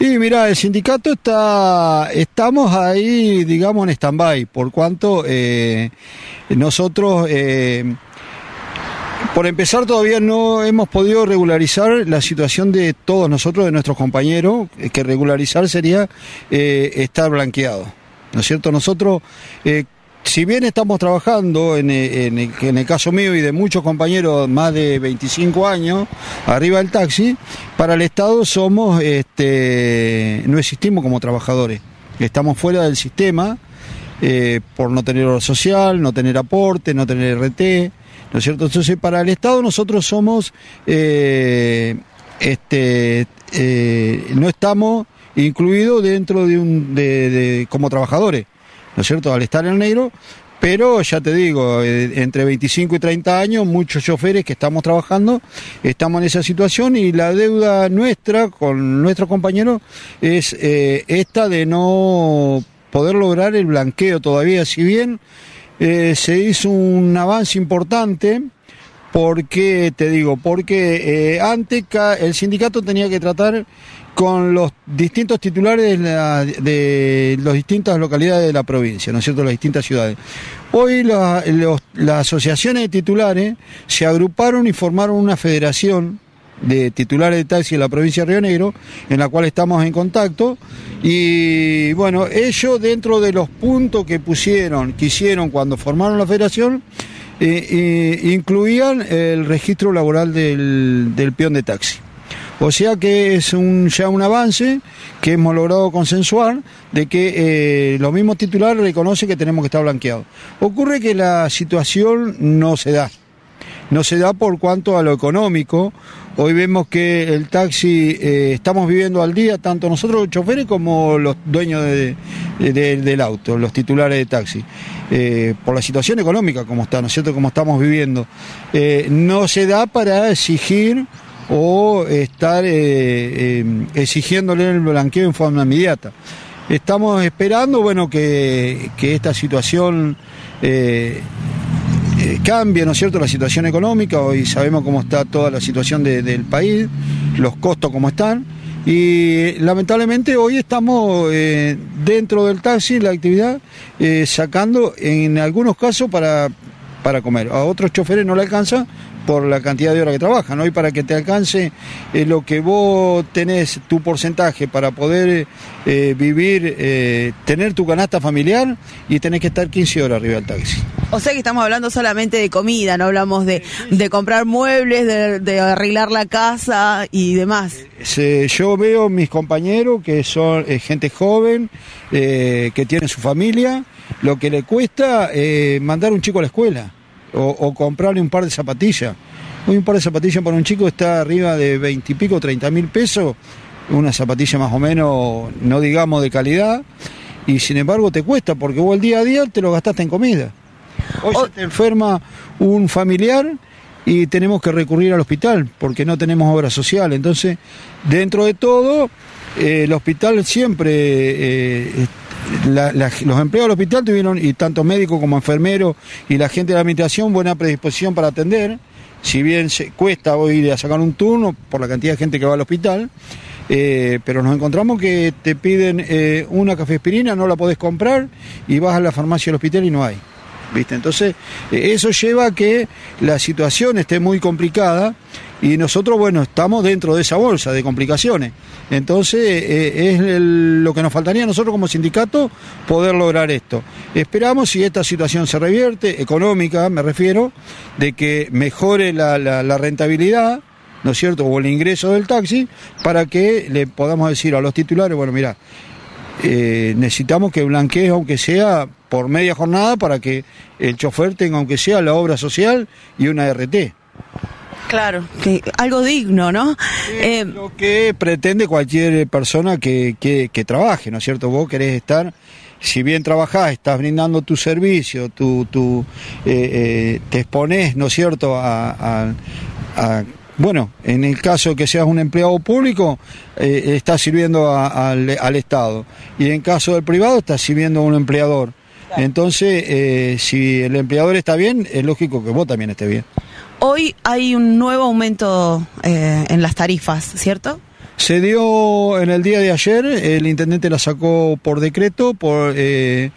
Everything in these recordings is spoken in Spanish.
Y mira, el sindicato está, estamos ahí, digamos, en stand-by, por cuanto eh, nosotros, eh, por empezar, todavía no hemos podido regularizar la situación de todos nosotros, de nuestros compañeros, que regularizar sería eh, estar blanqueado. ¿No es cierto? Nosotros si bien estamos trabajando en, el caso mío y de muchos compañeros más de 25 años arriba del taxi, para el Estado somos, este, no existimos como trabajadores, estamos fuera del sistema eh, por no tener obra social, no tener aporte, no tener RT, ¿no es cierto? Entonces para el Estado nosotros somos, eh, este, eh, no estamos incluidos dentro de un, de como trabajadores. ¿No es cierto?, al estar en negro, pero ya te digo, eh, entre 25 y 30 años, muchos choferes que estamos trabajando, estamos en esa situación y la deuda nuestra con nuestros compañeros es eh, esta de no poder lograr el blanqueo todavía, si bien eh, se hizo un avance importante, porque, te digo, porque antes el sindicato tenía que tratar con los distintos titulares de, las distintas localidades de la provincia, ¿no es cierto?, las distintas ciudades. Hoy las asociaciones de titulares se agruparon y formaron una federación de titulares de taxi de la provincia de Río Negro, en la cual estamos en contacto. Y bueno, ellos dentro de los puntos que pusieron, que hicieron cuando formaron la federación, eh, eh, incluían el registro laboral del peón de taxi. O sea que es un, ya un avance que hemos logrado consensuar de que eh, los mismos titulares reconocen que tenemos que estar blanqueados. Ocurre que la situación no se da. No se da por cuanto a lo económico. Hoy vemos que el taxi, eh, estamos viviendo al día, tanto nosotros los choferes como los dueños del auto, los titulares de taxi. Eh, por la situación económica como está, ¿no es cierto?, como estamos viviendo. no se da para exigir o estar eh, eh, exigiéndole el blanqueo en forma inmediata. Estamos esperando bueno, que, esta situación eh, cambie, ¿no es cierto?, la situación económica, hoy sabemos cómo está toda la situación del país, los costos cómo están, y lamentablemente hoy estamos dentro del taxi, la actividad, sacando en algunos casos para, para comer. A otros choferes no le alcanza por la cantidad de horas que trabajan. Hoy para que te alcance eh, lo que vos tenés, tu porcentaje para poder eh, vivir, eh, tener tu canasta familiar y tenés que estar 15 horas arriba del taxi. O sea que estamos hablando solamente de comida, no hablamos de, de comprar muebles, de, arreglar la casa y demás. yo veo mis compañeros que son gente joven, que tienen su familia, lo que le cuesta mandar un chico a la escuela o, comprarle un par de zapatillas. Hoy un par de zapatillas para un chico está arriba de 20 y pico, 30 mil pesos, una zapatilla más o menos, no digamos de calidad, y sin embargo te cuesta, porque vos el día a día te lo gastaste en comida. Hoy se te enferma un familiar y tenemos que recurrir al hospital, porque no tenemos obra social. Entonces, dentro de todo, eh, el hospital siempre eh, los empleados del hospital tuvieron, y tanto médicos como enfermeros y la gente de la administración, buena predisposición para atender. Si bien se cuesta hoy ir a sacar un turno por la cantidad de gente que va al hospital, eh, pero nos encontramos que te piden eh, una café aspirina, no la podés comprar y vas a la farmacia del hospital y no hay. ¿Viste? Entonces, eh, eso lleva a que la situación esté muy complicada y nosotros, bueno, estamos dentro de esa bolsa de complicaciones. Entonces, eh, es lo que nos faltaría a nosotros como sindicato poder lograr esto. Esperamos si esta situación se revierte, económica me refiero, de que mejore la, rentabilidad, ¿no es cierto?, o el ingreso del taxi, para que le podamos decir a los titulares, bueno, mira, eh, necesitamos que blanquee aunque sea por media jornada para que el chofer tenga aunque sea la obra social y una RT. Claro, que algo digno, ¿no? Eh, lo que pretende cualquier persona que, que, trabaje, ¿no es cierto? Vos querés estar, si bien trabajás, estás brindando tu servicio, tu, tu, eh, eh, te exponés, ¿no es cierto?, a, bueno, en el caso que seas un empleado público, estás sirviendo al, al, Estado. Y en caso del privado, estás sirviendo a un empleador. Entonces, si el empleador está bien, es lógico que vos también estés bien. Hoy hay un nuevo aumento eh, en las tarifas, ¿cierto? Se dio en el día de ayer, el intendente la sacó por decreto, por eh,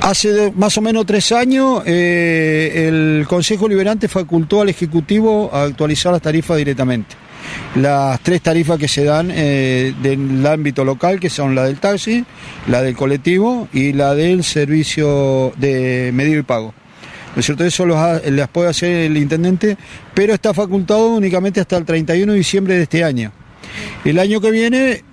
hace más o menos tres años eh, el Consejo Liberante facultó al Ejecutivo a actualizar las tarifas directamente. Las tres tarifas que se dan del ámbito local, que son la del taxi, la del colectivo y la del servicio de medio y pago. ¿No es cierto? Eso las puede hacer el intendente, pero está facultado únicamente hasta el 31 de diciembre de este año. El año que viene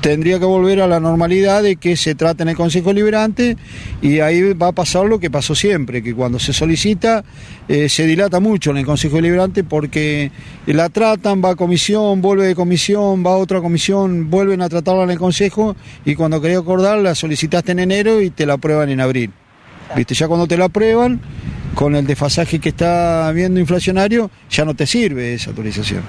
tendría que volver a la normalidad de que se trate en el Consejo Liberante y ahí va a pasar lo que pasó siempre, que cuando se solicita eh, se dilata mucho en el Consejo Liberante porque la tratan, va a comisión, vuelve de comisión, va a otra comisión, vuelven a tratarla en el Consejo y cuando quería acordar la solicitaste en enero y te la aprueban en abril. ¿Viste? Ya cuando te la aprueban, con el desfasaje que está viendo inflacionario, ya no te sirve esa autorización.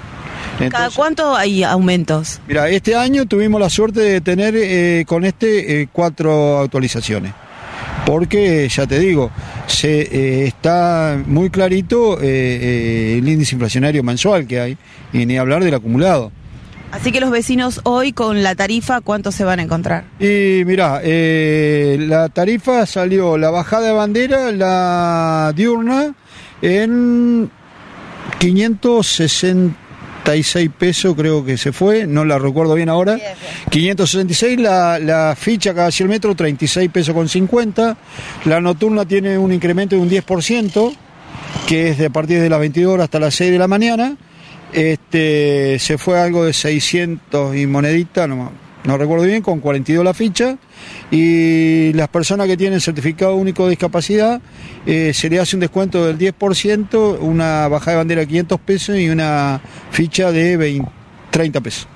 ¿Cada cuánto hay aumentos? Mira, este año tuvimos la suerte de tener eh, con este eh, cuatro actualizaciones. Porque, ya te digo, se eh, está muy clarito el índice inflacionario mensual que hay, y ni hablar del acumulado. Así que los vecinos hoy con la tarifa, ¿cuánto se van a encontrar? Y mira, la tarifa salió, la bajada de bandera, la diurna, en 560 566 pesos creo que se fue, no la recuerdo bien ahora. 566, la, la ficha cada 100 metros 36 pesos con 50. La nocturna tiene un incremento de un 10%, que es de a partir de las 22 horas hasta las 6 de la mañana. Este, se fue algo de 600 y monedita, no, no recuerdo bien, con 42 la ficha y las personas que tienen certificado único de discapacidad eh, se le hace un descuento del 10%, una bajada de bandera de 500 pesos y una ficha de 30 pesos.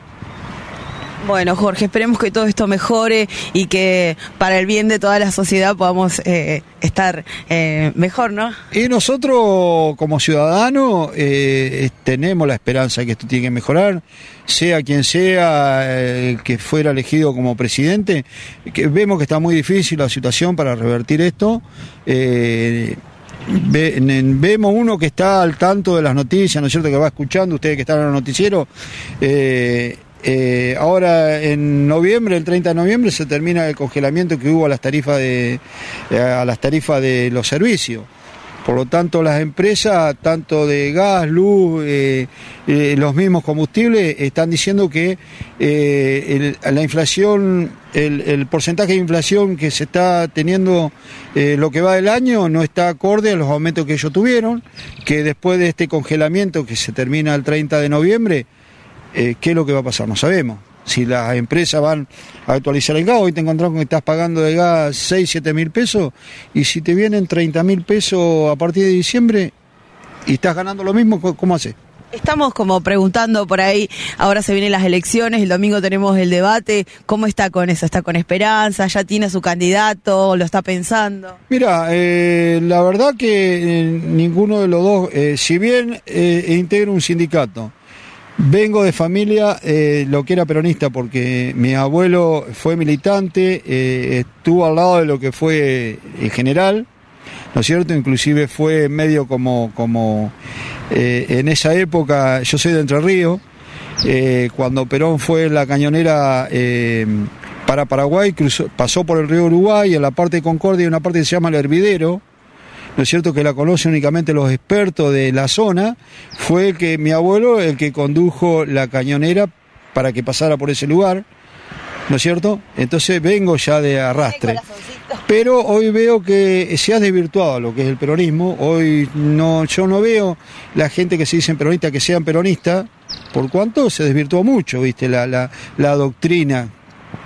Bueno, Jorge, esperemos que todo esto mejore y que para el bien de toda la sociedad podamos eh, estar eh, mejor, ¿no? Y nosotros como ciudadanos eh, tenemos la esperanza de que esto tiene que mejorar, sea quien sea el que fuera elegido como presidente, que vemos que está muy difícil la situación para revertir esto. vemos uno que está al tanto de las noticias, ¿no es cierto? Que va escuchando, ustedes que están en los noticieros, eh, eh, ahora en noviembre, el 30 de noviembre, se termina el congelamiento que hubo a las tarifas de, eh, a las tarifas de los servicios. Por lo tanto, las empresas, tanto de gas, luz, eh, los mismos combustibles, están diciendo que la inflación, el, porcentaje de inflación que se está teniendo lo que va del año no está acorde a los aumentos que ellos tuvieron, que después de este congelamiento que se termina el 30 de noviembre, eh, ¿qué es lo que va a pasar? No sabemos. Si las empresas van a actualizar el gas, hoy te encontrás con que estás pagando de gas 6, 7 mil pesos, y si te vienen 30 mil pesos a partir de diciembre y estás ganando lo mismo, ¿cómo haces? Estamos como preguntando por ahí, ahora se vienen las elecciones, el domingo tenemos el debate, ¿cómo está con eso? ¿Está con esperanza? ¿Ya tiene su candidato? ¿Lo está pensando? Mira, eh, la verdad que eh, ninguno de los dos, si bien integra un sindicato, Vengo de familia eh, lo que era peronista porque mi abuelo fue militante, eh, estuvo al lado de lo que fue el general, ¿no es cierto? Inclusive fue medio como, como eh, en esa época, yo soy de Entre Ríos, cuando Perón fue la cañonera para Paraguay, pasó por el río Uruguay, en la parte de Concordia hay una parte que se llama el Hervidero, ¿no es cierto?, que la conocen únicamente los expertos de la zona, fue que mi abuelo el que condujo la cañonera para que pasara por ese lugar, ¿no es cierto? Entonces vengo ya de arrastre. Pero hoy veo que se ha desvirtuado lo que es el peronismo. Hoy no, yo no veo la gente que se dicen peronista que sean peronistas, por cuanto se desvirtuó mucho, viste, la, la, la doctrina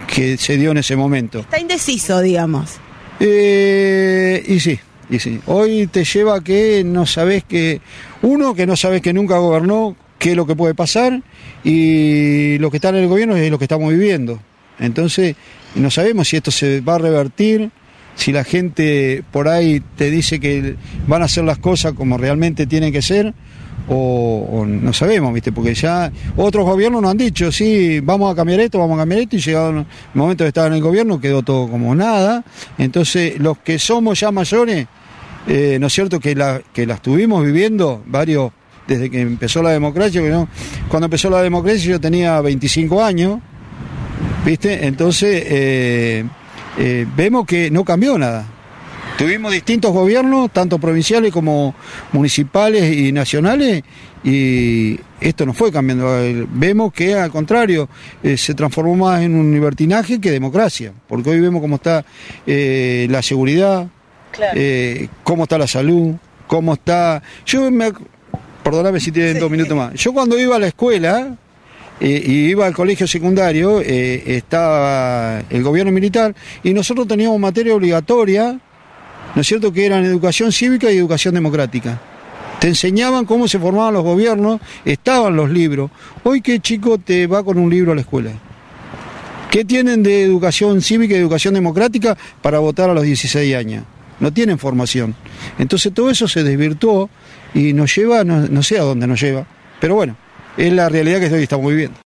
que se dio en ese momento. Está indeciso, digamos. Eh, y sí, y sí, hoy te lleva a que no sabes que, uno, que no sabes que nunca gobernó, qué es lo que puede pasar, y lo que está en el gobierno es lo que estamos viviendo. Entonces, no sabemos si esto se va a revertir, si la gente por ahí te dice que van a hacer las cosas como realmente tienen que ser, o, no sabemos, ¿viste? Porque ya otros gobiernos nos han dicho, sí, vamos a cambiar esto, vamos a cambiar esto, y llegado el momento de estar en el gobierno quedó todo como nada. Entonces, los que somos ya mayores, eh, ¿no es cierto? Que, la, que las estuvimos viviendo varios desde que empezó la democracia. Cuando empezó la democracia yo tenía 25 años, ¿viste? Entonces eh, eh, vemos que no cambió nada. Tuvimos distintos gobiernos, tanto provinciales como municipales y nacionales, y esto no fue cambiando. Vemos que al contrario, eh, se transformó más en un libertinaje que democracia, porque hoy vemos cómo está eh, la seguridad, eh, cómo está la salud, cómo está... Yo me... Perdóname si tienen dos minutos más. Yo cuando iba a la escuela, y iba al colegio secundario, estaba el gobierno militar y nosotros teníamos materia obligatoria ¿no es cierto?, que eran educación cívica y educación democrática. Te enseñaban cómo se formaban los gobiernos, estaban los libros. Hoy, ¿qué chico te va con un libro a la escuela? ¿Qué tienen de educación cívica y educación democrática para votar a los 16 años? No tienen formación. Entonces todo eso se desvirtuó y nos lleva, no, sé a dónde nos lleva, pero bueno, es la realidad que hoy estamos viviendo.